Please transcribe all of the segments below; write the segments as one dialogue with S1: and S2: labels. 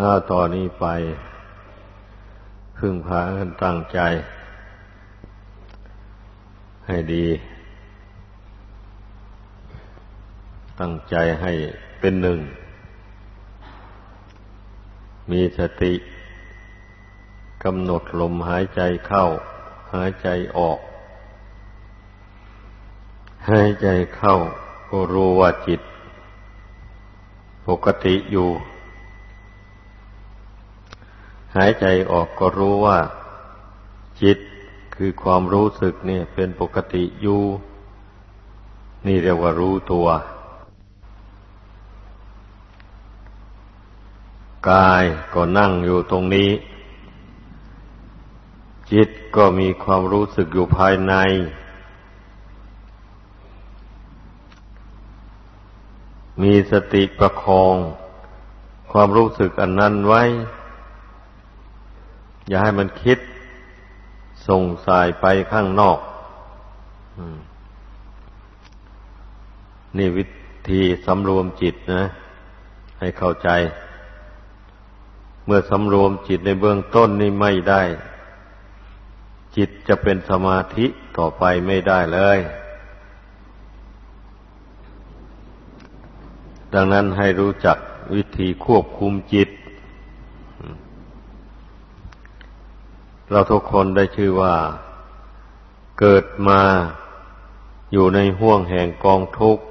S1: อาต่อนนี้ไป พึ่งพากันตั้งใจ ให้ดี ตั้งใจให้เป็นหนึ่ง มีสติกำหนดลมหายใจเข้า หายใจออก หายใจเข้าก็รู้ว่าจิต ปกติอยู่ หายใจออกก็รู้ว่า จิตคือความรู้สึกเนี่ย เป็นปกติอยู่ นี่เรียกว่ารู้ตัว กายก็นั่งอยู่ตรงนี้ จิตก็มีความรู้สึกอยู่ภายใน มีสติประคอง ความรู้สึกอันนั้นไว้ อย่าให้มันคิดส่งสายไปข้างนอกนี่วิธีสำรวมจิตนะ ให้เข้าใจ เมื่อสำรวมจิตในเบื้องต้นนี่ไม่ได้ จิตจะเป็นสมาธิต่อไปไม่ได้เลย ดังนั้นให้รู้จักวิธีควบคุมจิต เราทุกคนได้ชื่อว่า เกิดมาอยู่ในห่วงแห่งกองทุกข์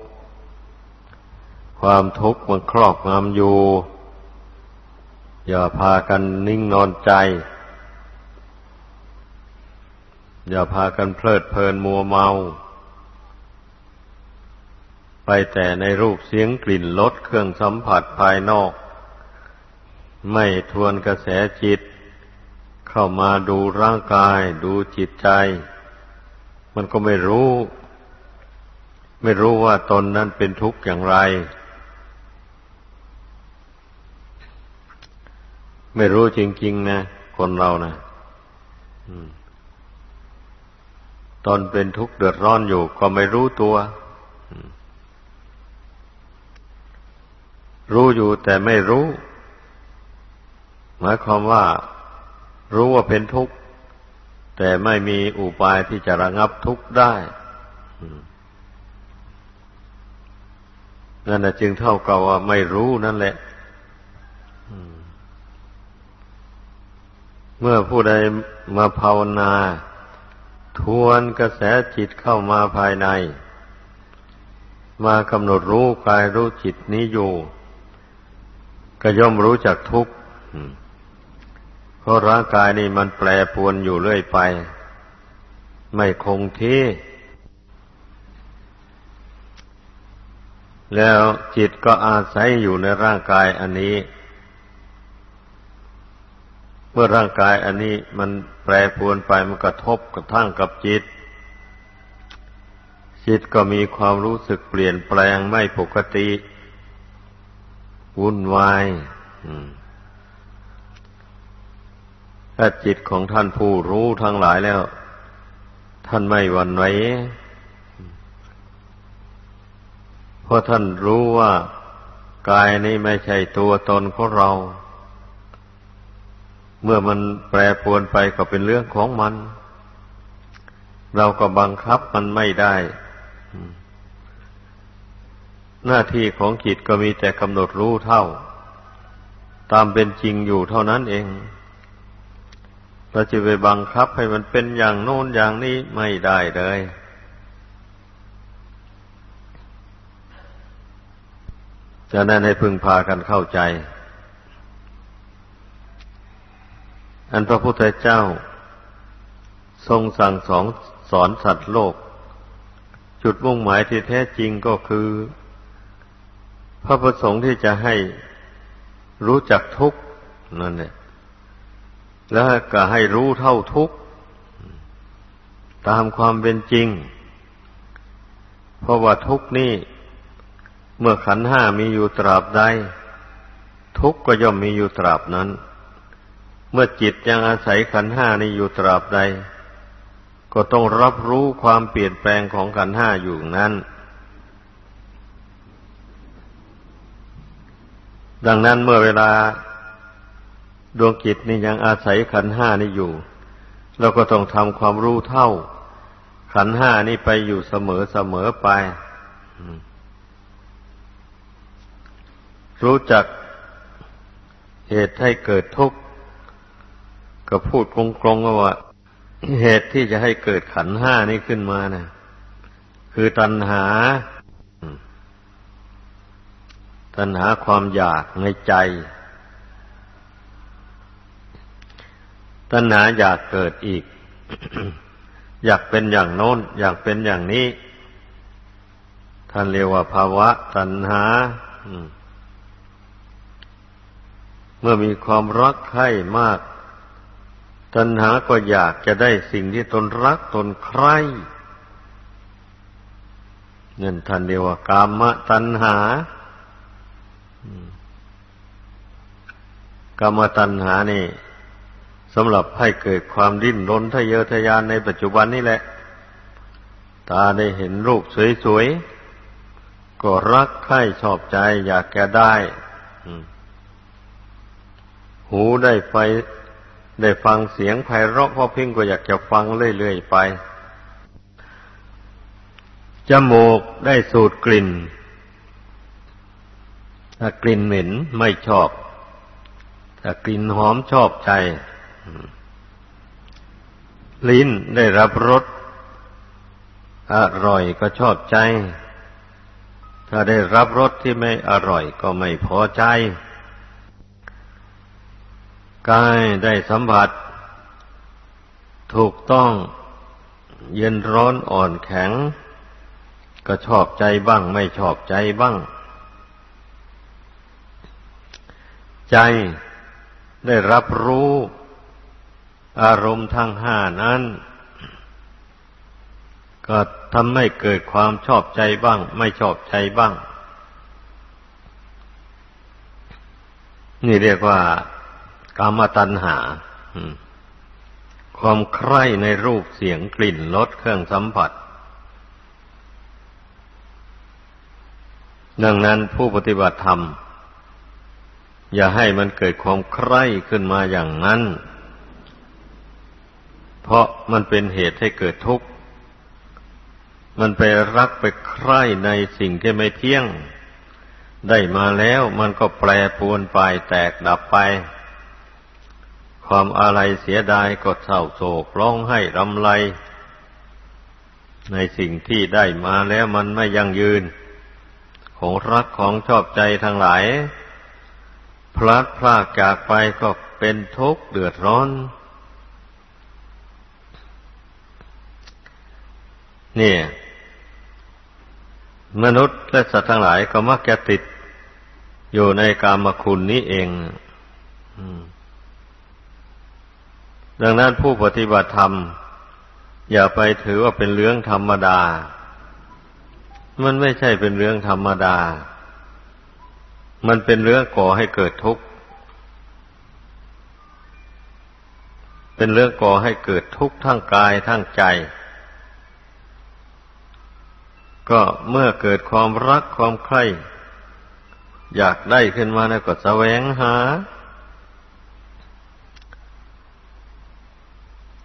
S1: ความทุกข์มันครอบงำอยู่ อย่าพากันนิ่งนอนใจ อย่าพากันเพลิดเพลินมัวเมา ไปแต่ในรูปเสียงกลิ่นรสเครื่องสัมผัสภายนอก ไม่ทวนกระแสจิต เข้ามาดูร่างกาย ดูจิตใจ มันก็ไม่รู้ ไม่รู้ว่าตนนั้นเป็นทุกข์อย่างไร ไม่รู้จริง ๆ นะ คนเรานะอืมตนเป็นทุกข์เดือดร้อนอยู่ ก็ไม่รู้ตัวรู้อยู่แต่ไม่รู้ หมายความว่า รู้ว่าเป็นทุกข์ แต่ไม่มีอุบายที่จะระงับทุกข์ได้นั่นจึงเท่ากับว่าไม่รู้นั่นแหละเมื่อผู้ใดมาภาวนา ทวนกระแสจิตเข้ามาภายใน มากำหนดรู้กายรู้จิตนี้อยู่ ก็ย่อมรู้จักทุกข์ เพราะร่างกายนี่มันแปรปวนอยู่เรื่อยไป ไม่คงที่ แล้วจิตก็อาศัยอยู่ในร่างกายอันนี้ เมื่อร่างกายอันนี้มันแปรปรวนไปมันกระทบกระทั่งกับจิต จิตก็มีความรู้สึกเปลี่ยนแปลงไม่ปกติ วุ่นวาย ถ้าจิตของท่านผู้รู้ทั้งหลายแล้ว ท่านไม่หวั่นไหวเพราะท่านรู้ว่ากายนี้ไม่ใช่ตัวตนของเรา เมื่อมันแปรปรวนไปก็เป็นเรื่องของมัน เราก็บังคับมันไม่ได้ หน้าที่ของจิตก็มีแต่กำหนดรู้เท่า ตามเป็นจริงอยู่เท่านั้นเอง เราจะไปบังคับให้มันเป็นอย่างโน้นอย่างนี้ไม่ได้เลยจะนั้นให้พึงพากันเข้าใจ อันพระพุทธเจ้า ทรงสั่งสอนสอนสัตว์โลก จุดมุ่งหมายที่แท้จริงก็คือ พระประสงค์ที่จะให้รู้จักทุกข์นั่นแหละ แล้วก็ให้รู้เท่าทุกข์ตามความเป็นจริง เพราะว่าทุกข์นี่ เมื่อขันห้ามีอยู่ตราบใด ทุกข์ก็ย่อมมีอยู่ตราบนั้น เมื่อจิตยังอาศัยขันห้านี้อยู่ตราบใด ก็ต้องรับรู้ความเปลี่ยนแปลงของขันห้าอยู่นั้น ดังนั้นเมื่อเวลา ดวงจิตนี่ยังอาศัยขันห้านี่อยู่ เราก็ต้องทำความรู้เท่า ขันห้านี่ไปอยู่เสมอเสมอไป รู้จักเหตุให้เกิดทุกข์ก็พูดกลงๆว่า เหตุที่จะให้เกิดขันห้านี้ขึ้นมานะ่ะ คือตัณหา ตัณหาความอยากในใจ ตัณหาอยากเกิดอีก อยากเป็นอย่างโน้น อยากเป็นอย่างนี้ ท่านเรียกว่าภาวะตัณหาเมื่อมีความรักใคร่มาก ตัณหาก็อยากจะได้สิ่งที่ตนรักตนใคร่นั่นท่านเรียวกามตัณหากามตัณหานี่ สำหรับให้เกิดความดิ้นรนทะเยอทะยานในปัจจุบันนี่แหละ ตาได้เห็นรูปสวยๆ ก็รักใคร่ชอบใจอยากแกได้ หูได้ไฟได้ฟังเสียงไพเราะเพอเพ่งก็อยากจะฟังเรื่อยๆไป จมูกได้สูดกลิ่นถ้ากลิ่นเหม็นไม่ชอบ ถ้ากลิ่นหอมชอบใจ ลิ้นได้รับรสอร่อยก็ชอบใจ ถ้าได้รับรสที่ไม่อร่อยก็ไม่พอใจกายได้สัมผัส ถูกต้องเย็นร้อนอ่อนแข็ง ก็ชอบใจบ้าง ไม่ชอบใจบ้าง ใจได้รับรู้ อารมณ์ทั้งห้านั้น ก็ทำให้เกิดความชอบใจบ้าง ไม่ชอบใจบ้าง นี่เรียกว่ากามตัณหาความใคร่ในรูปเสียงกลิ่นรสเครื่องสัมผัส ดังนั้นผู้ปฏิบัติธรรม อย่าให้มันเกิดความใคร่ขึ้นมาอย่างนั้น เพราะมันเป็นเหตุให้เกิดทุกข์ มันไปรักไปใคร่ในสิ่งที่ไม่เที่ยง ได้มาแล้วมันก็แปรปรวนไปแตกดับไป ความอะไรเสียดายกดเศร้าโศกร้องไห้รำไร ในสิ่งที่ได้มาแล้วมันไม่ยั่งยืน ของรักของชอบใจทั้งหลาย พลัดพรากจากไปก็เป็นทุกข์เดือดร้อน นี่ มนุษย์และสัตว์ทั้งหลายก็มักจะติดอยู่ในกามคุณนี้เองดังนั้นผู้ปฏิบัติธรรม อย่าไปถือว่าเป็นเรื่องธรรมดา มันไม่ใช่เป็นเรื่องธรรมดา มันเป็นเรื่องก่อให้เกิดทุกข์ เป็นเรื่องก่อให้เกิดทุกข์ทั้งกายทั้งใจ ก็เมื่อเกิดความรักความใคร่อยากได้ขึ้นมาแล้วก็แสวงหา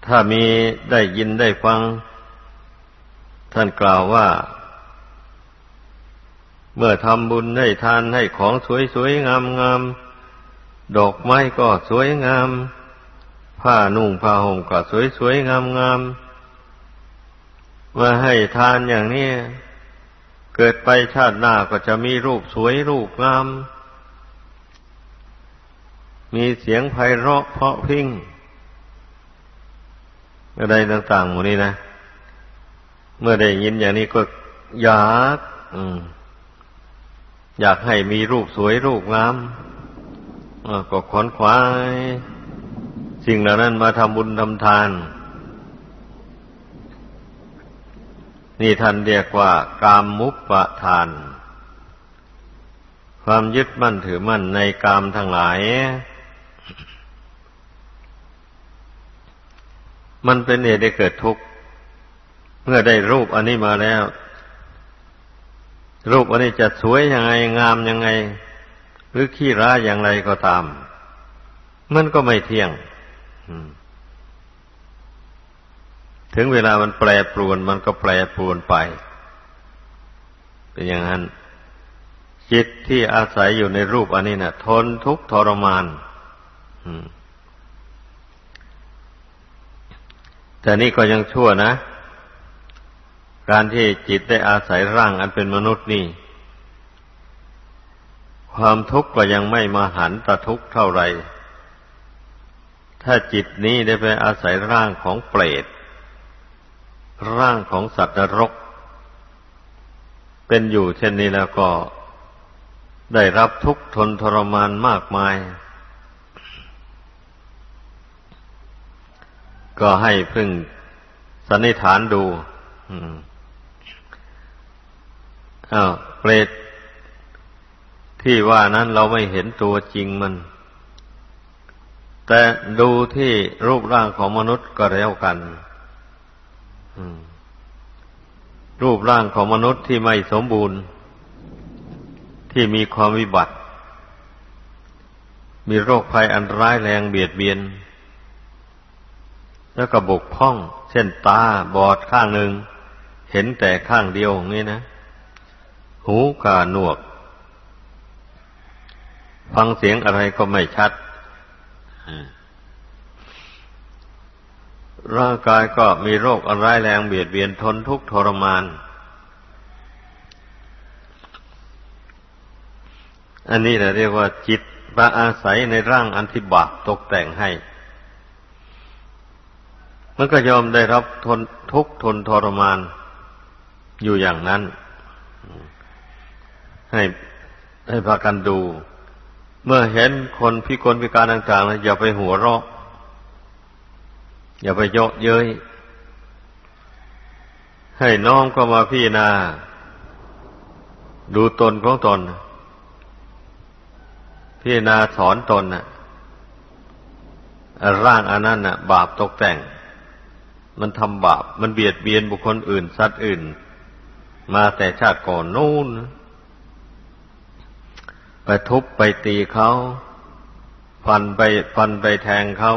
S1: ถ้ามีได้ยินได้ฟัง ท่านกล่าวว่า เมื่อทำบุญให้ทานให้ของสวยๆงามๆ ดอกไม้ก็สวยงาม ผ้านุ่งผ้าห่มก็สวยๆงามๆมาให้ทานอย่างนี้ เกิดไปชาติหน้าก็จะมีรูปสวยรูปงาม มีเสียงไพเราะเพราะพิ้งอะไรต่างๆหมดนี้นะ เมื่อได้ยินอย่างนี้ก็อยากอยากให้มีรูปสวยรูปงามก็ขอนขวาย สิ่งเหล่านั้นมาทำบุญทำทาน นี่ท่านเรียกว่ากามมุปปะทาน ความยึดมั่นถือมั่นในกามทั้งหลาย มันเป็นเหตุให้เกิดทุกข์เมื่อได้รูปอันนี้มาแล้ว รูปอันนี้จะสวยยังไงงามยังไง หรือขี้ร้ายอย่างไรก็ตาม มันก็ไม่เที่ยง ถึงเวลามันแปรปรวนมันก็แปรปรวนไป เป็นอย่างนั้น จิตที่อาศัยอยู่ในรูปอันนี้นะ่ะ ทนทุกทรมานแต่นี่ก็ยังชั่วนะ การที่จิตได้อาศัยร่างอันเป็นมนุษย์นี่ ความทุกข์ก็ยังไม่มาหันตะทุกข์เท่าไหร่ถ้าจิตนี้ได้ไปอาศัยร่างของเปรต ร่างของสัตว์นรก เป็นอยู่เช่นนี้แล้วก็ได้รับทุกข์ทนทรมานมากมาย ก็ให้พึ่งสันนิษฐานดูอ้าวเปรตที่ว่านั้นเราไม่เห็นตัวจริงมัน แต่ดูที่รูปร่างของมนุษย์ก็แล้วกัน รูปร่างของมนุษย์ที่ไม่สมบูรณ์ ที่มีความวิบัติ มีโรคภัยอันร้ายแรงเบียดเบียน แล้วก็บกพร่อง เช่นตาบอดข้างหนึ่ง เห็นแต่ข้างเดียวอย่างนี้นะ หูกาหนวก ฟังเสียงอะไรก็ไม่ชัด ร่างกายก็มีโรคอันร้ายแรงเบียดเบียนทนทุกข์ทรมาน อันนี้เราเรียกว่าจิตมาอาศัยในร่างอันที่บาปตกแต่งให้ มันก็ยอมได้รับทนทุกข์ทนทรมานอยู่อย่างนั้น ให้ให้พากันดู เมื่อเห็นคนพิกลพิการต่างๆแล้วอย่าไปหัวเราะ อย่าไปเยาะเย้ยให้น้อมก็มาพี่นา ดูตนของตน พี่นาสอนตนน่ะ ร่างอันนั้นน่ะ บาปตกแต่ง มันทำบาป มันเบียดเบียนบุคคลอื่น สัตว์อื่น มาแต่ชาติก่อนนู่น ไปทุบไปตีเขา ฟันไปฟันไปแทงเขา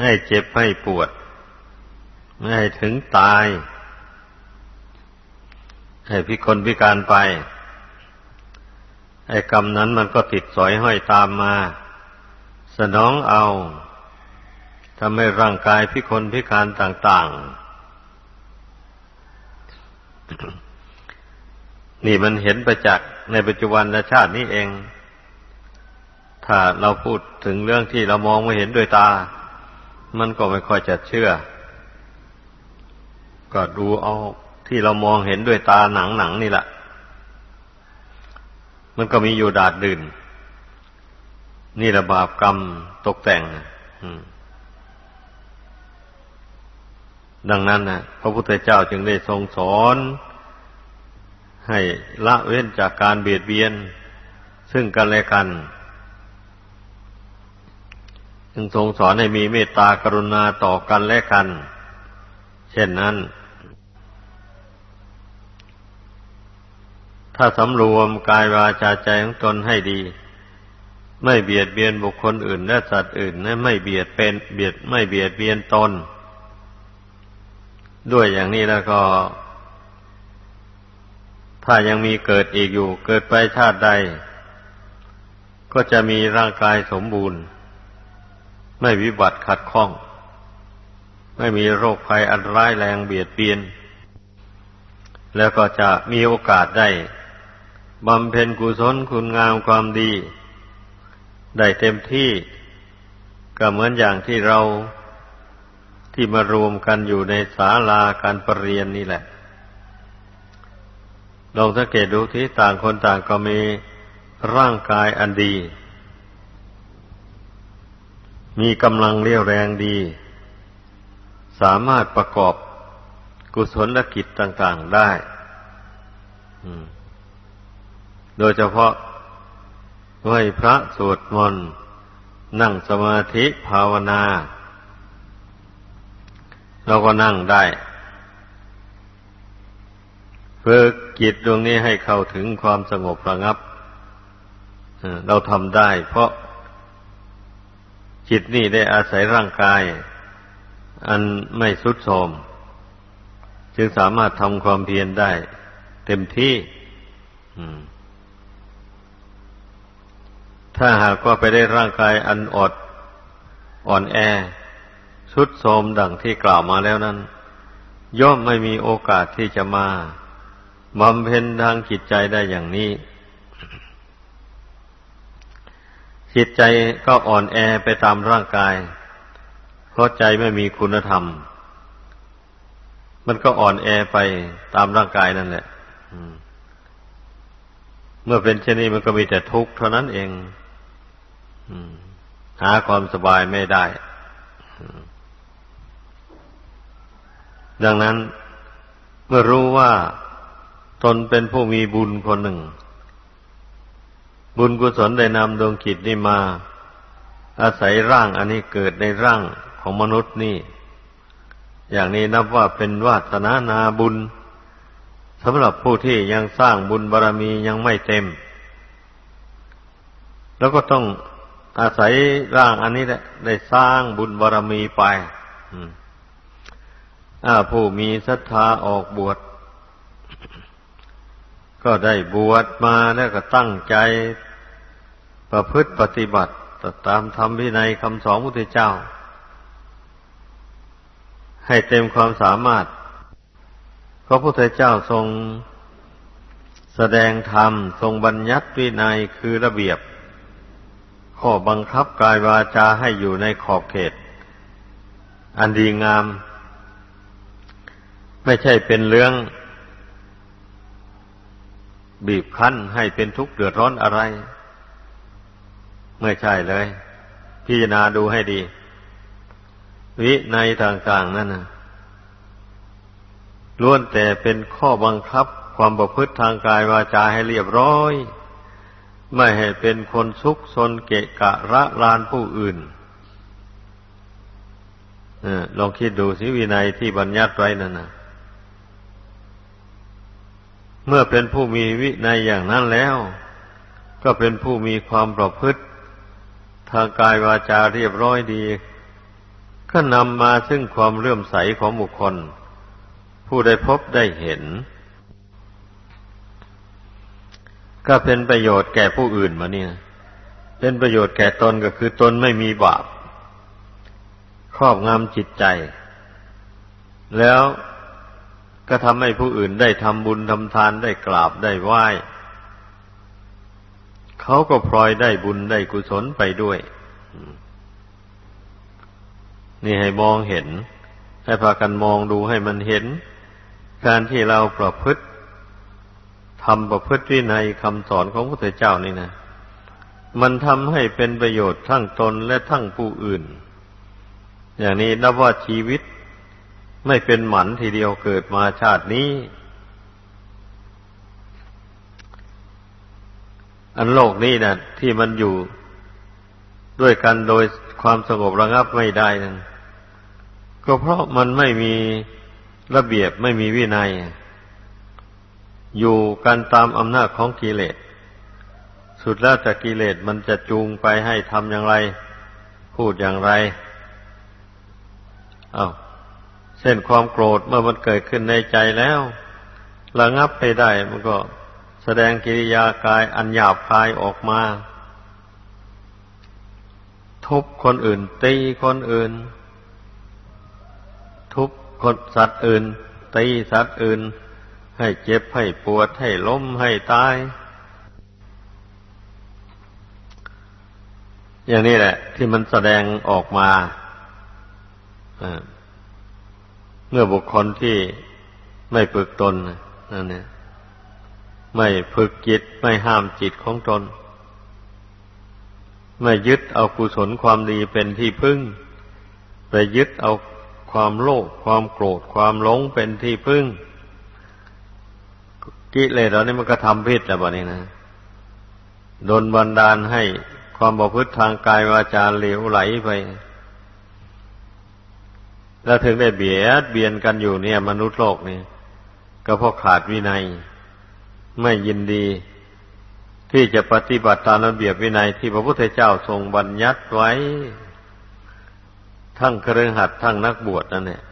S1: ให้เจ็บให้ปวด ไม่ให้ถึงตาย ให้พิคนพิการไป ไอ้กรรมนั้นมันก็ติดสอยห้อยตามมา สนองเอาทำให้ร่างกายพิคนพิการต่าง ๆ นี่มันเห็นประจักษ์ในปัจจุบันชาตินี้เอง ถ้าเราพูดถึงเรื่องที่เรามองไม่เห็นด้วยตา มันก็ไม่ค่อยจะเชื่อ ก็ดูเอาที่เรามองเห็นด้วยตาหนังหนังนี่แหละ มันก็มีอยู่ดาดดื่น นี่ระบาปกรรมตกแต่งดังนั้นนะพระพุทธเจ้าจึงได้ทรงสอน ให้ละเว้นจากการเบียดเบียน ซึ่งกันและกัน จึงทรงสอนให้มีเมตตากรุณาต่อกันและกัน เช่นนั้น ถ้าสำรวมกายวาจาใจของตนให้ดี ไม่เบียดเบียนบุคคลอื่น และสัตว์อื่นไม่เบียดเป็นเบียดไม่เบียดเบียนตน ด้วยอย่างนี้แล้วก็ ถ้ายังมีเกิดอีกอยู่ เกิดไปชาติใด ก็จะมีร่างกายสมบูรณ์ ไม่วิบัติขัดข้อง ไม่มีโรคภัยอันร้ายแรงเบียดเบียน แล้วก็จะมีโอกาสได้บำเพ็ญกุศลคุณงามความดี ได้เต็มที่ก็เหมือนอย่างที่เราที่มารวมกันอยู่ในศาลาการประเรียนนี่แหละ ลองสังเกตดูที่ต่างคนต่างก็มีร่างกายอันดี มีกำลังเรี่ยวแรงดี สามารถประกอบกุศลกิจต่างๆได้ โดยเฉพาะไหวพระสวดมนต์ นั่งสมาธิภาวนา เราก็นั่งได้ฝึกจิตดวงนี้ให้เข้าถึงความสงบระงับ เราทำได้ เพราะ จิตนี่ได้อาศัยร่างกาย อันไม่สุดโทมจึงสามารถทำความเพียรได้ เต็มที่ถ้าหากว่าไปได้ร่างกายอันอด อ่อนแอสุดโทมดังที่กล่าวมาแล้วนั้น ย่อมไม่มีโอกาสที่จะมาบำเพ็ญทางจิตใจได้อย่างนี้ จิตใจก็อ่อนแอไปตามร่างกาย เพราะใจไม่มีคุณธรรม มันก็อ่อนแอไปตามร่างกายนั่นแหละเมื่อเป็นเช่นนี้มันก็มีแต่ทุกข์เท่านั้นเองหาความสบายไม่ได้ ดังนั้นเมื่อรู้ว่าตนเป็นผู้มีบุญคนหนึ่ง บุญกุศลได้นำดวงจิตนี่มา อาศัยร่างอันนี้เกิดในร่างของมนุษย์นี่ อย่างนี้นับว่าเป็นวาสนานาบุญสำหรับผู้ที่ยังสร้างบุญบารรมียังไม่เต็ม แล้วก็ต้องอาศัยร่างอันนี้แหละได้สร้างบุญบารรมีไปผู้มีศรัทธาออกบวช ก็ได้บวชมาแล้วก็ตั้งใจ ประพฤติปฏิบัติตามธรรมวินัยคำสอนพระพุทธเจ้า ให้เต็มความสามารถพระพุทธเจ้าทรงแสดงธรรม ทรงบัญญัติวินัยคือระเบียบ ข้อบังคับกายวาจาให้อยู่ในขอบเขต อันดีงาม ไม่ใช่เป็นเรื่อง บีบคั้นให้เป็นทุกข์เดือดร้อนอะไร ไม่ใช่เลย พิจารณาดูให้ดี วิในต่างๆนั่นนะล้วนแต่เป็นข้อบังคับความประพฤติทางกายวาจาให้เรียบร้อย ไม่ให้เป็นคนซุกซนเกะกะระลานผู้อื่นอลองคิดดูสิวินัยที่บัญญัติไว้นั่นนะเมื่อเป็นผู้มีวินัยอย่างนั้นแล้ว ก็เป็นผู้มีความประพฤติ ทางกายวาจาเรียบร้อยดี ก็นำมาซึ่งความเลื่อมใสของบุคคล ผู้ได้พบได้เห็น ก็เป็นประโยชน์แก่ผู้อื่นมาเนี่ย เป็นประโยชน์แก่ตนก็คือตนไม่มีบาปครอบงำจิตใจ แล้วก็ทำให้ผู้อื่นได้ทำบุญทำทานได้กราบได้ไหว้ เขาก็พลอยได้บุญได้กุศลไปด้วย นี่ให้มองเห็น ให้พากันมองดูให้มันเห็น การที่เราประพฤติทำประพฤติวินัยคำสอนของพระพุทธเจ้านี่นะ มันทำให้เป็นประโยชน์ทั้งตนและทั้งผู้อื่น อย่างนี้นับว่าชีวิตไม่เป็นหมันทีเดียวเกิดมาชาตินี้ อันโลกนี้นะที่มันอยู่ด้วยกันโดยความสงบระงับไม่ได้นั่นก็เพราะมันไม่มีระเบียบไม่มีวินัย อยู่กันตามอำนาจของกิเลส สุดแล้วแต่กิเลสมันจะจูงไปให้ทำอย่างไร พูดอย่างไรอา้าวเช่นความโกรธเมื่อมันเกิดขึ้นในใจแล้ว ระงับไปได้มันก็ แสดงกิริยากายอันหยาบคายออกมา ทุบคนอื่น ตีคนอื่น ทุบคนสัตว์อื่น ตีสัตว์อื่น ให้เจ็บให้ปวดให้ล้มให้ตาย อย่างนี้แหละ ที่มันแสดงออกมาเมื่อบุคคลที่ไม่ฝึกตนนั่นเนี่ย ไม่ฝึกจิตไม่ห้ามจิตของตน ไม่ยึดเอากุศลความดีเป็นที่พึ่ง ไปยึดเอาความโลภความโกรธความหลงเป็นที่พึ่ง กิเลสเรานี่มันก็ทำพิษแล้วบ่นี้นะโดนบันดาลให้ความประพฤติทางกายวาจาเหลวไหลไป แล้วถึงได้เบียดเบียนกันอยู่เนี่ย มนุษย์โลกนี่ก็เพราะขาดวินัย ไม่ยินดี ที่จะปฏิบัติตามระเบียบวินัยที่พระพุทธเจ้าทรงบัญญัติไว้ ทั้งครือหัดทั้งนักบวชนั่นแหละ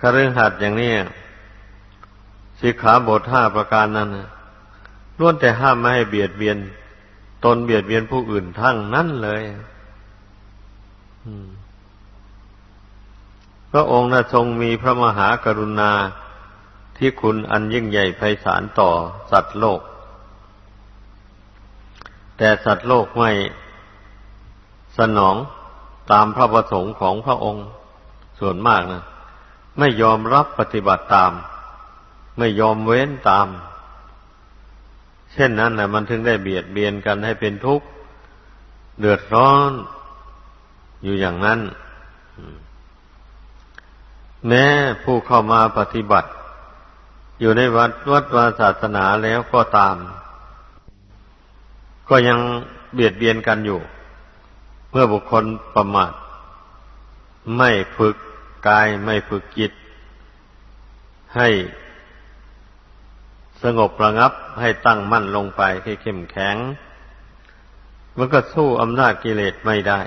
S1: ครือหัดอย่างนี้สิขาบทห้าประการนั้นล้วนแต่ห้ามไม่ให้เบียดเบียน ตนเบียดเบียนผู้อื่นทั้งนั้นเลยพระองค์นะทรงมีพระมหากรุณา ที่คุณอันยิ่งใหญ่ไพศาลต่อสัตว์โลก แต่สัตว์โลกไม่สนองตามพระประสงค์ของพระองค์ส่วนมากนะไม่ยอมรับปฏิบัติตาม ไม่ยอมเว้นตาม เช่นนั้นนะมันถึงได้เบียดเบียนกันให้เป็นทุกข์เดือดร้อนอยู่อย่างนั้น แม้ผู้เข้ามาปฏิบัติ อยู่ในวัดวัดวาศาสนาแล้วก็ตาม ก็ยังเบียดเบียนกันอยู่ เมื่อบุคคลประมาทไม่ฝึกกายไม่ฝึกจิต ให้สงบระงับให้ตั้งมั่นลงไปให้เข้มแข็ง มันก็สู้อำนาจกิเลสไม่ได้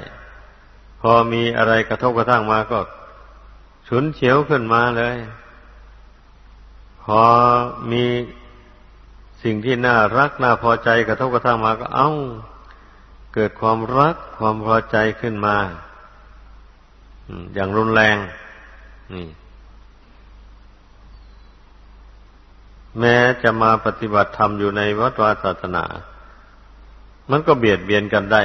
S1: พอมีอะไรกระทบกระทั่งมาก็ฉุนเฉียวขึ้นมาเลย อมีสิ่งที่น่ารักน่าพอใจกระทบกระทั่งมาก็เอา้า เกิดความรักความพอใจขึ้นมาอย่างรุนแรง นี่ แม้จะมาปฏิบัติธรรมอยู่ในวัดวาศาสนา มันก็เบียดเบียนกันได้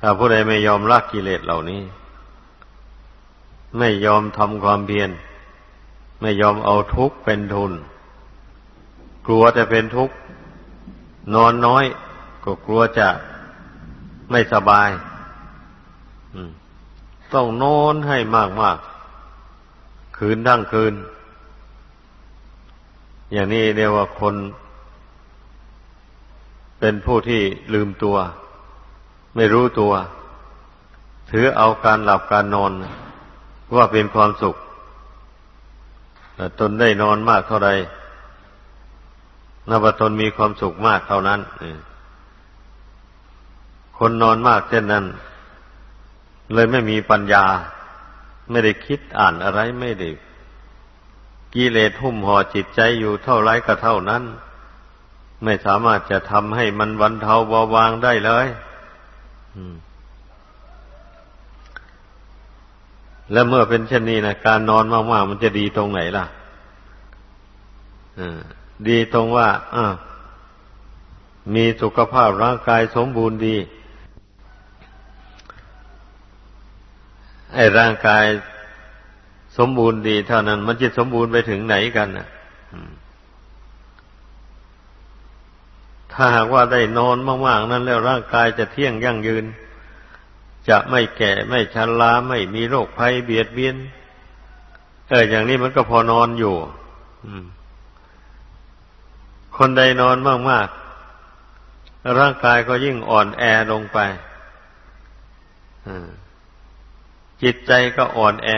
S1: ถ้าผู้ใดไม่ยอมละกกิเลสเหล่านี้ ไม่ยอมทำความเพียร ไม่ยอมเอาทุกข์เป็นทุน กลัวจะเป็นทุกข์ นอนน้อย ก็กลัวจะไม่สบายต้องนอนให้มากมากคืนทั้งคืน อย่างนี้เรียกว่าคน เป็นผู้ที่ลืมตัว ไม่รู้ตัว ถือเอาการหลับการนอนว่าเป็นความสุข ตนได้นอนมากเท่าไรนับว่าตนมีความสุขมากเท่านั้นคนนอนมากเช่นนั้น เลยไม่มีปัญญา ไม่ได้คิดอ่านอะไรไม่ได้กิเลสหุ้มห่อจิตใจอยู่เท่าไรก็เท่านั้น ไม่สามารถจะทำให้มันวันเทาเบาบางได้เลย แล้วเมื่อเป็นเช่นนี้นะการนอนมากๆมันจะดีตรงไหนล่ะดีตรงว่ามีสุขภาพร่างกายสมบูรณ์ดี ไอ้ร่างกายสมบูรณ์ดีเท่านั้น มันจะสมบูรณ์ไปถึงไหนกันนะถ้าหากว่าได้นอนมากๆนั้นแล้วร่างกายจะเที่ยงยั่งยืน จะไม่แก่ไม่ชราไม่มีโรคภัยเบียดเบียน เอออย่างนี้มันก็พอนอนอยู่คนใดนอนมากๆ ร่างกายก็ยิ่งอ่อนแอลงไปจิตใจก็อ่อนแอ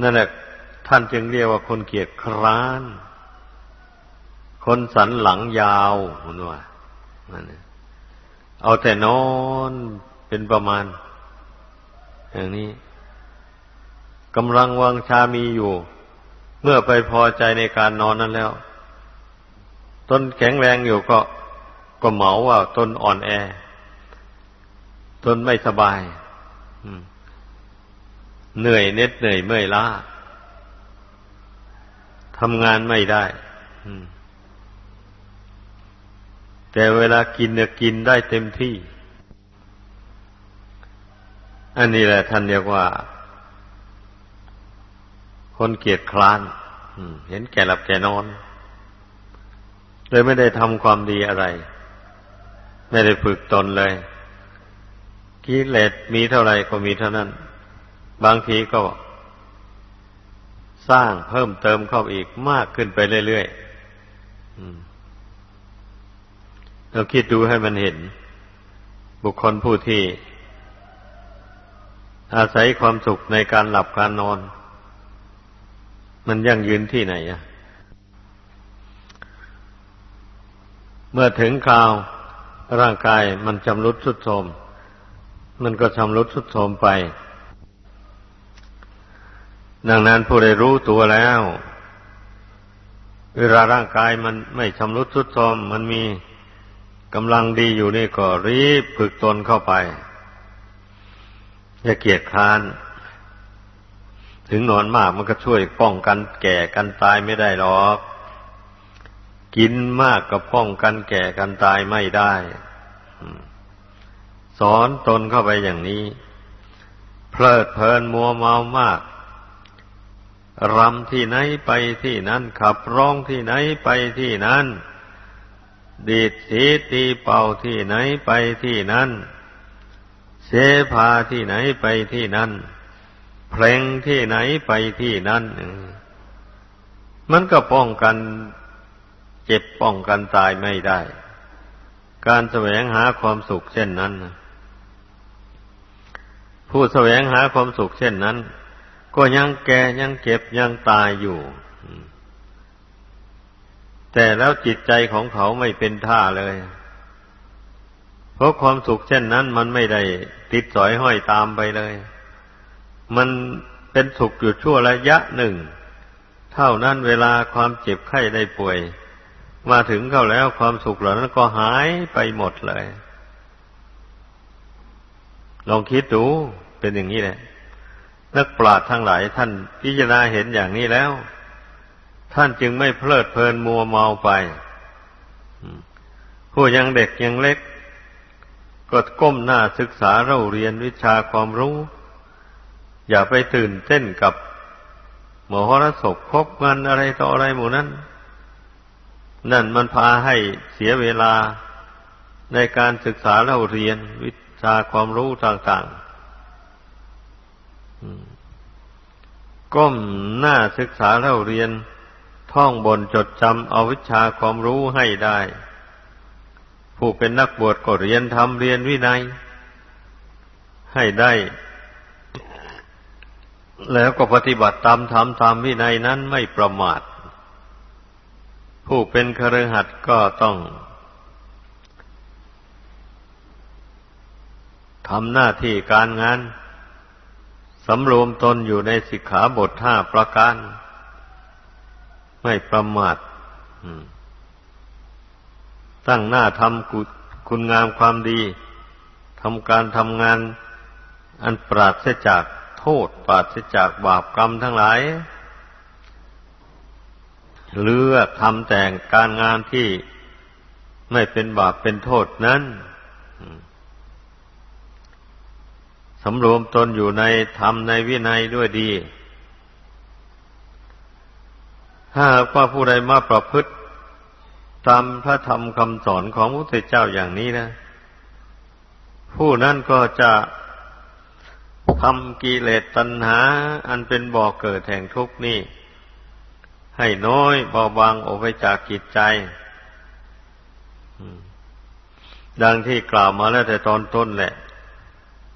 S1: นั่นแหละท่านจึงเรียกว่าคนเกียจคร้าน คนสันหลังยาวมันว่านั่น เอาแต่นอนเป็นประมาณ อย่างนี้กำลังวังชามีอยู่ เมื่อไปพอใจในการนอนนั้นแล้ว ตนแข็งแรงอยู่ก็ก็เหมาว่าตนอ่อนแอทนไม่สบายเหนื่อยเน็ดเหนื่อยเมื่อยล้าทำงานไม่ได้ แต่เวลากินเนี่ยกินได้เต็มที่ อันนี้แหละท่านเรียกว่า คนเกียจคลานเห็นแก่หลับแก่นอน เลยไม่ได้ทำความดีอะไร ไม่ได้ฝึกตนเลยกิเลสมีเท่าไรก็มีเท่านั้น บางทีก็ สร้างเพิ่มเติมเข้าอีกมากขึ้นไปเรื่อยๆ เราคิดดูให้มันเห็น บุคคลผู้ที่ อาศัยความสุขในการหลับการนอน มันยั่งยืนที่ไหนอะเมื่อถึงคราวร่างกายมันจำรุดสุดโทรมมันก็ชำรุดสุดโทรมไป ดังนั้นผู้ใดรู้ตัวแล้ว เวลาร่างกายมันไม่ชำรุดสุดโทรมมันมี กำลังดีอยู่นี่ก็รีบฝึกตนเข้าไป อย่าเกียจคร้าน ถึงนอนมากมันก็ช่วยป้องกันแก่กันตายไม่ได้หรอก กินมากก็ป้องกันแก่กันตายไม่ได้ สอนตนเข้าไปอย่างนี้ เพลิดเพลินมัวเมามากรำที่ไหนไปที่นั่นขับร้องที่ไหนไปที่นั่น ดีดสีตีเป่าที่ไหนไปที่นั่น เสพาที่ไหนไปที่นั่น เพลงที่ไหนไปที่นั่น มันก็ป้องกันเจ็บป้องกันตายไม่ได้ การแสวงหาความสุขเช่นนั้น ผู้แสวงหาความสุขเช่นนั้น ก็ยังแก่ยังเก็บยังตายอยู่ แต่แล้วจิตใจของเขาไม่เป็นท่าเลย เพราะความสุขเช่นนั้นมันไม่ได้ติดสอยห้อยตามไปเลย มันเป็นสุขอยู่ชั่วระยะหนึ่ง เท่านั้นเวลาความเจ็บไข้ได้ป่วย มาถึงเข้าแล้วความสุขเหล่านั้นก็หายไปหมดเลย ลองคิดดูเป็นอย่างนี้แหละนักปราชญ์ทั้งหลายท่านพิจารณาเห็นอย่างนี้แล้ว ท่านจึงไม่เพลิดเพลินมัวเมาไป ผู้ยังเด็กยังเล็ก ก็ก้มหน้าศึกษาเราเรียนวิชาความรู้ อย่าไปตื่นเต้นกับหมอรสพพบกันอะไรต่ออะไรหมู่นั้น นั่นมันพาให้เสียเวลาในการศึกษาเราเรียนวิชาความรู้ต่างๆก้มหน้าศึกษาเล่าเรียน ท่องบนจดจำเอาวิชาความรู้ให้ได้ ผู้เป็นนักบวชก็เรียนทำเรียนวินัย ให้ได้ แล้วก็ปฏิบัติตามธรรมตามวินัยนั้นไม่ประมาท ผู้เป็นคฤหัสถ์ก็ต้องทำหน้าที่การงาน สำรวมตนอยู่ในสิกขาบทห้าประการ ไม่ประมาทตั้งหน้าทำกุคุณงามความดีทำการทำงาน อันปราศจากโทษ ปราศจากบาปกรรมทั้งหลาย เลือกทำแต่งการงานที่ไม่เป็นบาปเป็นโทษนั้นสำรวมตนอยู่ในธรรมในวินัยด้วยดี ถ้าว่าผู้ใดมาประพฤติตามพระธรรมคำสอนของพระพุทธเจ้าอย่างนี้นะ ผู้นั้นก็จะทำกิเลสตัณหา อันเป็นบ่อกเกิดแห่งทุกข์นี้ให้น้อยเบาบางออกไปจากกิจใจ ดังที่กล่าวมาแล้วแต่ตอนต้นแหละ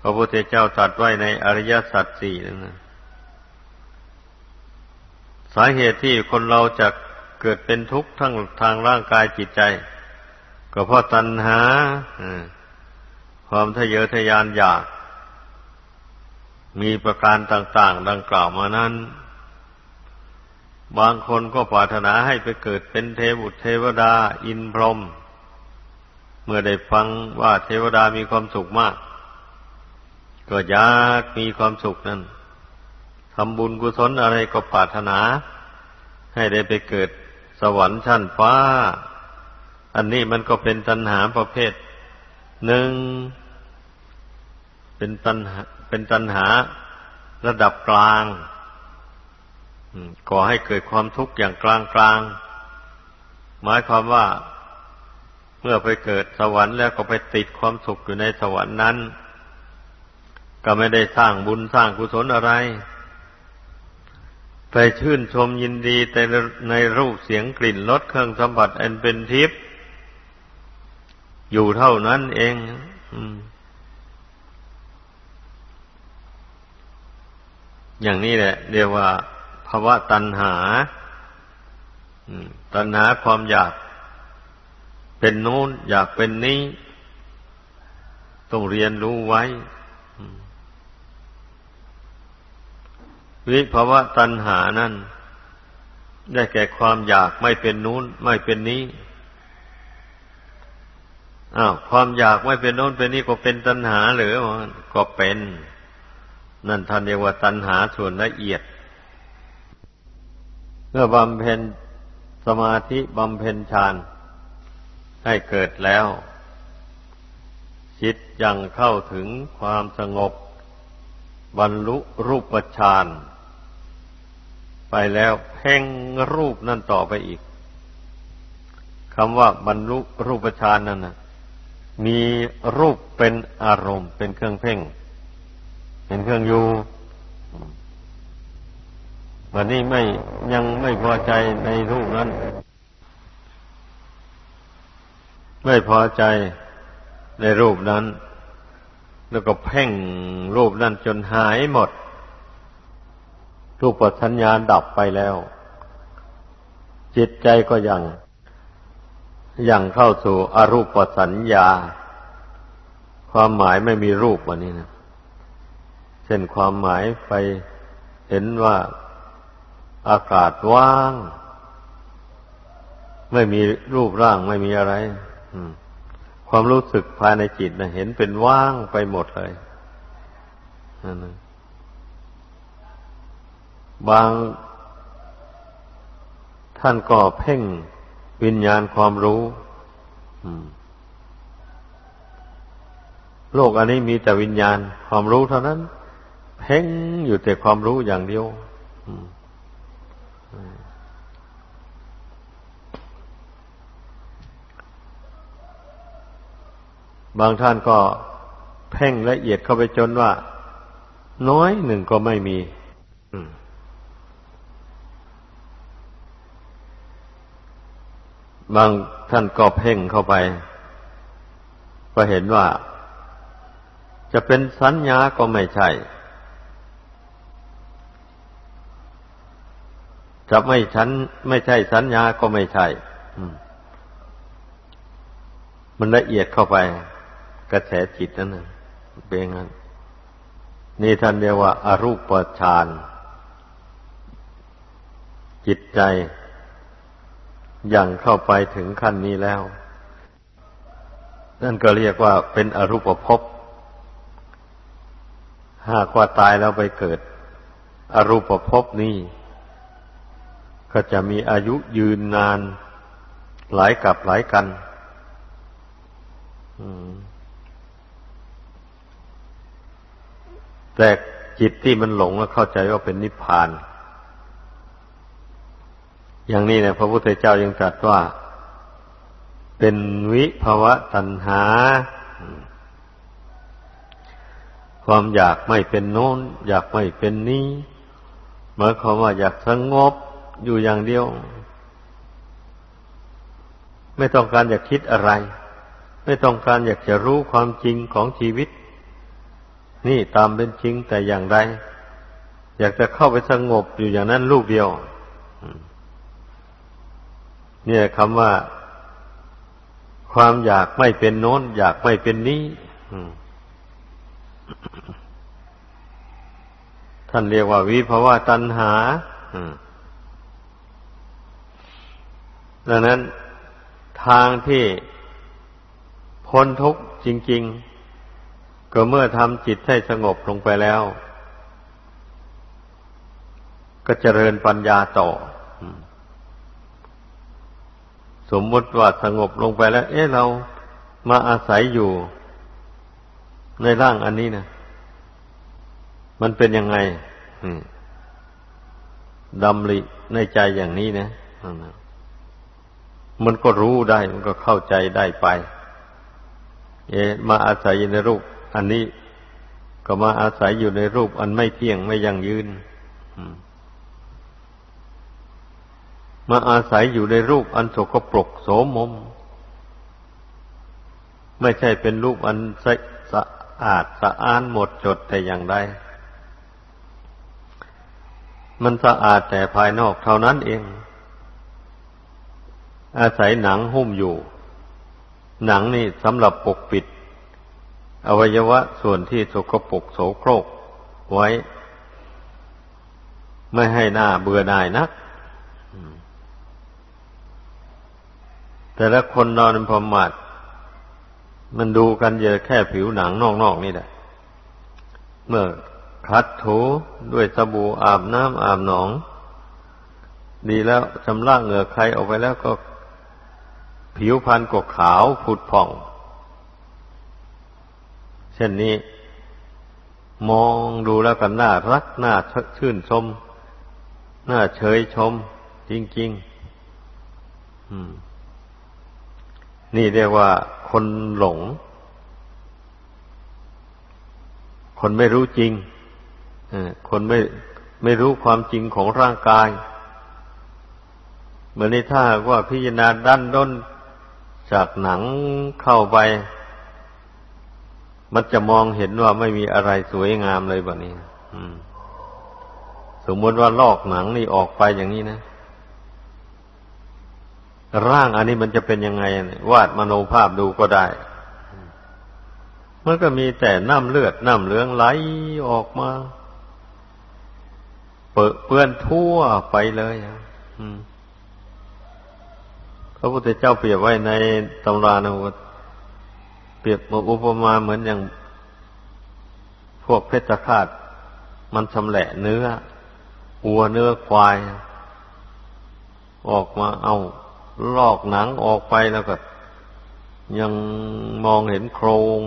S1: พระพุทธเจ้าตรัสไว้ในอริยสัจสี่นั่นนะ สาเหตุที่คนเราจะเกิดเป็นทุกข์ทั้งทางร่างกายจิตใจ ก็เพราะตัณหาความทะเยอทะยานอยาก มีประการต่าง ๆ ดังกล่าวมานั้น บางคนก็ปรารถนาให้ไปเกิดเป็นเทวุตเทวดา อินพรหมเมื่อได้ฟังว่าเทวดามีความสุขมาก ก็อยากมีความสุขนั่น ทำบุญกุศลอะไรก็ปรารถนา ให้ได้ไปเกิดสวรรค์ชั้นฟ้า อันนี้มันก็เป็นตัณหาประเภทหนึ่ง เป็นตัณหาเป็นตัณหาระดับกลางก่อให้เกิดความทุกข์อย่างกลางกลางหมายความว่าเมื่อไปเกิดสวรรค์แล้วก็ไปติดความสุขอยู่ในสวรรค์นั้น ก็ไม่ได้สร้างบุญสร้างกุศลอะไร ไปชื่นชมยินดีแต่ในรูปเสียงกลิ่นรสเครื่องสัมผัสอันเป็นทิพย์อยู่เท่านั้นเองอย่างนี้แหละเรียกว่าภาวะตัณหาตัณหาความอยาก เป็นโน้นอยากเป็นนี้ ต้องเรียนรู้ไว้ วิภาวะตัณหานั่น ได้แก่ความอยากไม่เป็นนู้นไม่เป็นนี้อ้าวความอยากไม่เป็นโน้นเป็นนี้ก็เป็นตัณหาหรือก็เป็น นั่นท่านเรียกว่าตัณหาส่วนละเอียดเมื่อบำเพ็ญสมาธิบำเพ็ญฌานให้เกิดแล้วจิตยังเข้าถึงความสงบบรรลุรูปฌาน ไปแล้วเพ่งรูปนั่นต่อไปอีกคำว่าบรรลุรูปฌานนั่นนะมีรูปเป็นอารมณ์ เป็นเครื่องเพ่ง เป็นเครื่องอยู่วันนี้ไม่ยังไม่พอใจในรูปนั้น ไม่พอใจในรูปนั้น แล้วก็เพ่งรูปนั้นจนหายหมด รูปปัญญาดับไปแล้ว จิตใจก็ยัง ยังเข้าสู่อรูปสัญญา ความหมายไม่มีรูปวันนี้นะเช่นความหมายไปเห็นว่าอากาศว่าง ไม่มีรูปร่างไม่มีอะไรความรู้สึกภายในจิตนะเห็นเป็นว่างไปหมดเลยนั่น บางท่านก็เพ่งวิญญาณความรู้โลกอันนี้มีแต่วิญญาณความรู้เท่านั้น เพ่งอยู่แต่ความรู้อย่างเดียวบางท่านก็เพ่งละเอียดเข้าไปจนว่า น้อยหนึ่งก็ไม่มี อืม บางท่านก็เพ่งเข้าไป ก็เห็นว่า จะเป็นสัญญาก็ไม่ใช่ จะไม่ฉันไม่ใช่สัญญาก็ไม่ใช่มันละเอียดเข้าไป กระแสจิตนั่นเป็นงั้นนี่ท่านเรียกว่าอารูปฌานจิตใจ อยังเข้าไปถึงขั้นนี้แล้ว นั่นก็เรียกว่าเป็นอรูปภพ หากว่าตายแล้วไปเกิด อรูปภพนี้ ก็จะมีอายุยืนนานหลายกับหลายกันแต่จิตที่มันหลงก็เข้าใจว่าเป็นนิพพาน อย่างนี้เนี่ยพระพุทธเจ้ายังตรัสว่า เป็นวิภวะตัณหา ความอยากไม่เป็นโน้น อยากไม่เป็นนี้หมายความว่าอยากสงบอยู่อย่างเดียว ไม่ต้องการอยากคิดอะไร ไม่ต้องการอยากจะรู้ความจริงของชีวิต นี่ตามเป็นจริงแต่อย่างใดอยากจะเข้าไปสงบอยู่อย่างนั้นลูกเดียว เนี่ยคำว่า ความอยากไม่เป็นโน้น อยากไม่เป็นนี้ท่านเรียกว่าวิภาวะตัณหาดังนั้นทางที่พ้นทุกข์จริง ๆ ก็เมื่อทำจิตให้สงบลงไปแล้ว ก็เจริญปัญญาต่อ สมมติว่าสงบลงไปแล้ว เอ๊ะเรามาอาศัยอยู่ ในร่างอันนี้นะมันเป็นยังไงดำริในใจอย่างนี้นะมันก็รู้ได้ มันก็เข้าใจได้ไป เอ๊มาอาศัยในรูป อันนี้ก็มาอาศัยอยู่ในรูป อันไม่เที่ยงไม่ยั่งยืน อืม มาอาศัยอยู่ในรูปอันสกปรกโสมม ไม่ใช่เป็นรูปอันสะอาดสะอ้านหมดจดแต่อย่างใดมันสะอาดแต่ภายนอกเท่านั้นเอง อาศัยหนังหุ้มอยู่ หนังนี่สำหรับปกปิด อวัยวะส่วนที่สกปรกโสโครกไว้ ไม่ให้หน้าเบื่อหน่ายนัก แต่ละคนนอนพอมาดมันดูกันเยอะแค่ผิวหนังนอกๆนี่แหละ เมื่อคัดถูด้วยสบู่อาบน้ำอาบหนอง ดีแล้วชำระเหงื่อใครออกไปแล้วก็ ผิวพรรณก็ขาวผุดผ่อง เช่นนี้ มองดูแล้วกันหน่ารักหน่าชื่นชม หน่าเฉยชม จริง ๆ นี่เรียกว่าคนหลง คนไม่รู้จริงคนไม่ไม่รู้ความจริงของร่างกาย เหมือนในท่าว่าพิจารณาด้านด้นจากหนังเข้าไป มันจะมองเห็นว่าไม่มีอะไรสวยงามเลยแบบนี้สมมติว่าลอกหนังนี่ออกไปอย่างนี้นะ ร่างอันนี้มันจะเป็นยังไง วาดมโนภาพดูก็ได้มันก็มีแต่น้ำเลือดน้ำเหลืองไหลออกมา เปื้อนทั่วไปเลยพระพุทธเจ้าเปรียบไว้ในตำรานะเปรียบอุปมาเหมือนอย่าง พวกเพชฌฆาต มันชำแหละเนื้อวัวเนื้อควาย ออกมาเอา ลอกหนังออกไปแล้วก็ ยังมองเห็นโครง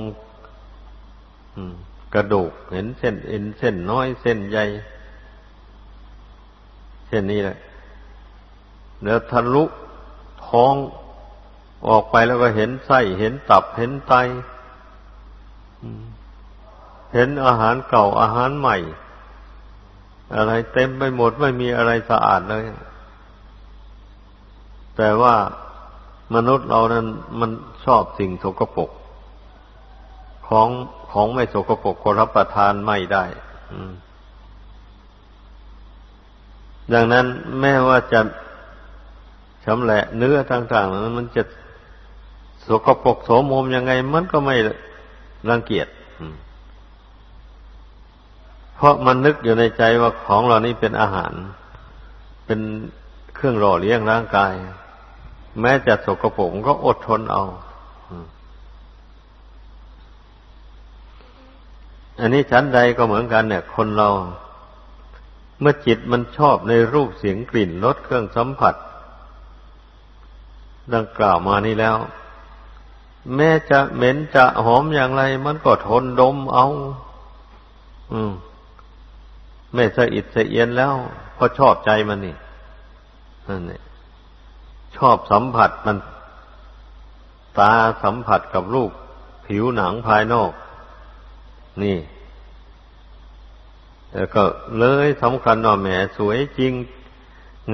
S1: กระดูกเห็นเส้นเอ็นเส้นน้อยเส้นใหญ่เช่นนี้แหละเนื้อทะลุท้องออกไปแล้วก็เห็นไส้เห็นตับเห็นไตเห็นอาหารเก่าอาหารใหม่ อะไรเต็มไปหมดไม่มีอะไรสะอาดเลย แต่ว่ามนุษย์เรานั้นมันชอบสิ่งสกปรกของของไม่สกปรกก็รับประทานไม่ได้ดังนั้นแม้ว่าจะชำแหละเนื้อต่างๆนั้นมันจะสกปรกโสมมยังไง มันก็ไม่รังเกียจเพราะมันนึกอยู่ในใจว่าของเรานี้เป็นอาหาร เป็นเครื่องหล่อเลี้ยงร่างกาย แม้จะสกปรกก็อดทนเอา อันนี้ชั้นใดก็เหมือนกันเนี่ย คนเรา เมื่อจิตมันชอบในรูปเสียงกลิ่นรสเครื่องสัมผัส ดังกล่าวมานี้แล้ว แม้จะเหม็นจะหอมอย่างไร มันก็ทนดมเอา อืมไม่สะอิดสะเอียนแล้วก็ชอบใจมันนี่นั่นนี่ ชอบสัมผัสมัน ตาสัมผัสกับรูปผิวหนังภายนอก นี่แล้วก็เลยสำคัญว่าแหมสวยจริง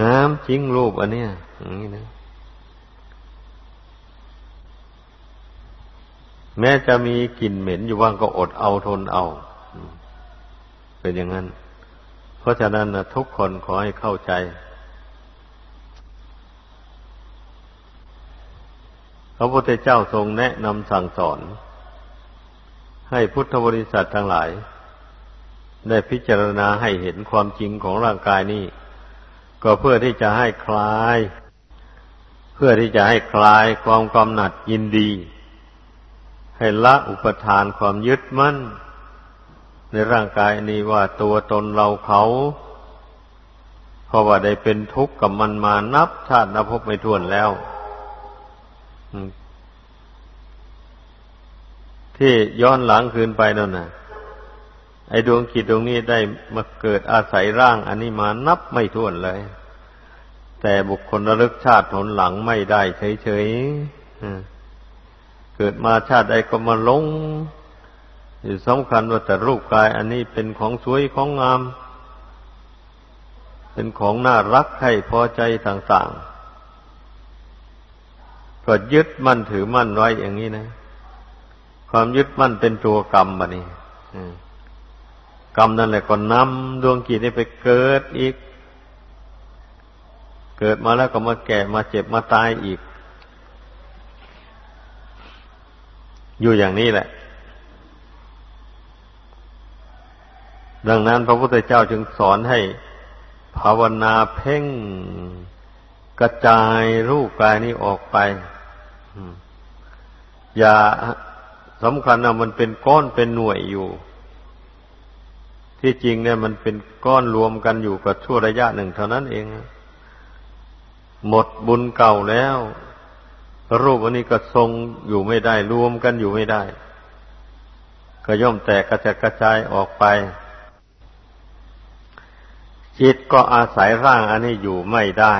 S1: งามจริงรูปอันเนี้ยอย่างนี้นะแม้จะมีกลิ่นเหม็นอยู่ว่างก็อดเอาทนเอา เป็นอย่างนั้น เพราะฉะนั้นนะทุกคนขอให้เข้าใจ พระพุทธเจ้าทรงแนะนำสั่งสอน ให้พุทธบริษัททั้งหลาย ได้พิจารณาให้เห็นความจริงของร่างกายนี้ก็เพื่อที่จะให้คลาย เพื่อที่จะให้คลายความกำหนัดยินดี ให้ละอุปทานความยึดมั่น ในร่างกายนี้ว่าตัวตนเราเขา เพราะว่าได้เป็นทุกข์กับมันมานับชาตินับพบไม่ถ้วนแล้ว ที่ย้อนหลังคืนไปนั่นน่ะไอ้ดวงกิจดวงนี้ได้มาเกิดอาศัยร่างอันนี้มานับไม่ถ้วนเลย แต่บุคคลระลึกชาติผลหลังไม่ได้เฉยๆเกิดมาชาติใดก็มาลงสำคัญว่าแต่รูปกาย อันนี้เป็นของสวยของงาม เป็นของน่ารักให้พอใจต่างๆ ก็ยึดมั่นถือมั่นไว้อย่างนี้นะ ความยึดมั่นเป็นตัวกรรมบะนี่กรรมนั่นแหละก็นำดวงกิจนี้ไปเกิดอีก เกิดมาแล้วก็มาแก่มาเจ็บมาตายอีก อยู่อย่างนี้แหละ ดังนั้นพระพุทธเจ้าจึงสอนให้ภาวนาเพ่ง กระจายรูปกายนี้ออกไปอย่าสำคัญนะมันเป็นก้อนเป็นหน่วยอยู่ ที่จริงเนี่ยมันเป็นก้อนรวมกันอยู่กับชั่วระยะหนึ่งเท่านั้นเอง หมดบุญเก่าแล้ว รูปอันนี้ก็ทรงอยู่ไม่ได้ รวมกันอยู่ไม่ได้ ก็ย่อมแตกกระจกระจายออกไป จิตก็อาศัยร่างอันนี้อยู่ไม่ได้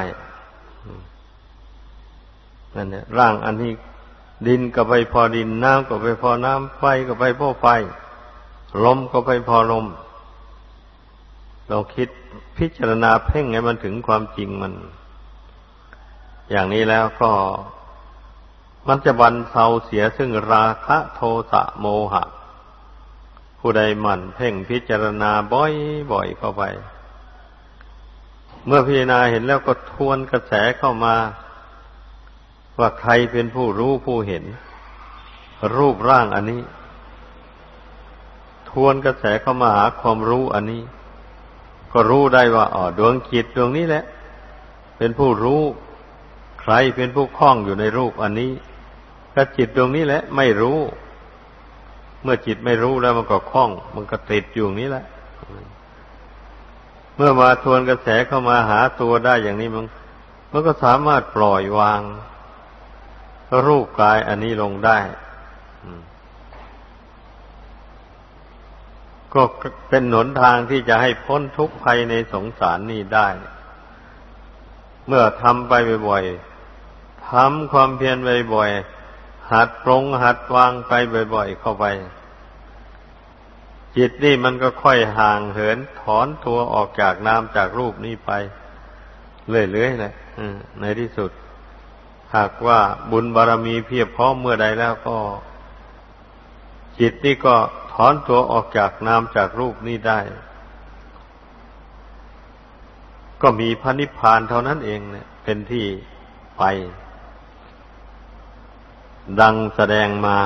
S1: นั่นเนี่ยร่างอันนี้ดินก็ไปพอดินน้ำก็ไปพอน้ำไฟก็ไปพอไฟ ลมก็ไปพอลม เราคิดพิจารณาเพ่งให้มันถึงความจริงมัน อย่างนี้แล้วก็มันจะบรรเทาเสียซึ่งราคะโทสะโมหะ ผู้ใดหมั่นเพ่งพิจารณาบ่อยๆเข้าไป เมื่อพิจารณาเห็นแล้วก็ทวนกระแสเข้ามา ว่าใครเป็นผู้รู้ผู้เห็น รูปร่างอันนี้ ทวนกระแสเข้ามาหาความรู้อันนี้ ก็รู้ได้ว่าอ๋อดวงจิตดวงนี้แหละ เป็นผู้รู้ ใครเป็นผู้คล้องอยู่ในรูปอันนี้ก็จิตดวงนี้แหละ ไม่รู้ เมื่อจิตไม่รู้แล้วมันก็คล้อง มันก็ติดอยู่นี้แหละ เมื่อมาทวนกระแสเข้ามาหาตัวได้อย่างนี้มันมันก็สามารถปล่อยวาง รูปกายอันนี้ลงได้ ก็เป็นหนทางที่จะให้พ้นทุกข์ภัยในสงสารนี้ได้ เมื่อทำไปบ่อยๆทำความเพียรบ่อยๆหัดปรงหัดวางไปบ่อยๆเข้าไป จิตนี่มันก็ค่อยห่างเหินถอนตัวออกจากนามจากรูปนี้ไป เรื่อยๆเลยในที่สุด หากว่าบุญบารรมีเพียบพร้อมเมื่อใดแล้วก็ จิตนี่ก็ถอนตัวออกจากนามจากรูปนี้ได้ ก็มีพระนิพพานเท่านั้นเองเนี่ย เป็นที่ไป ดังแสดงมา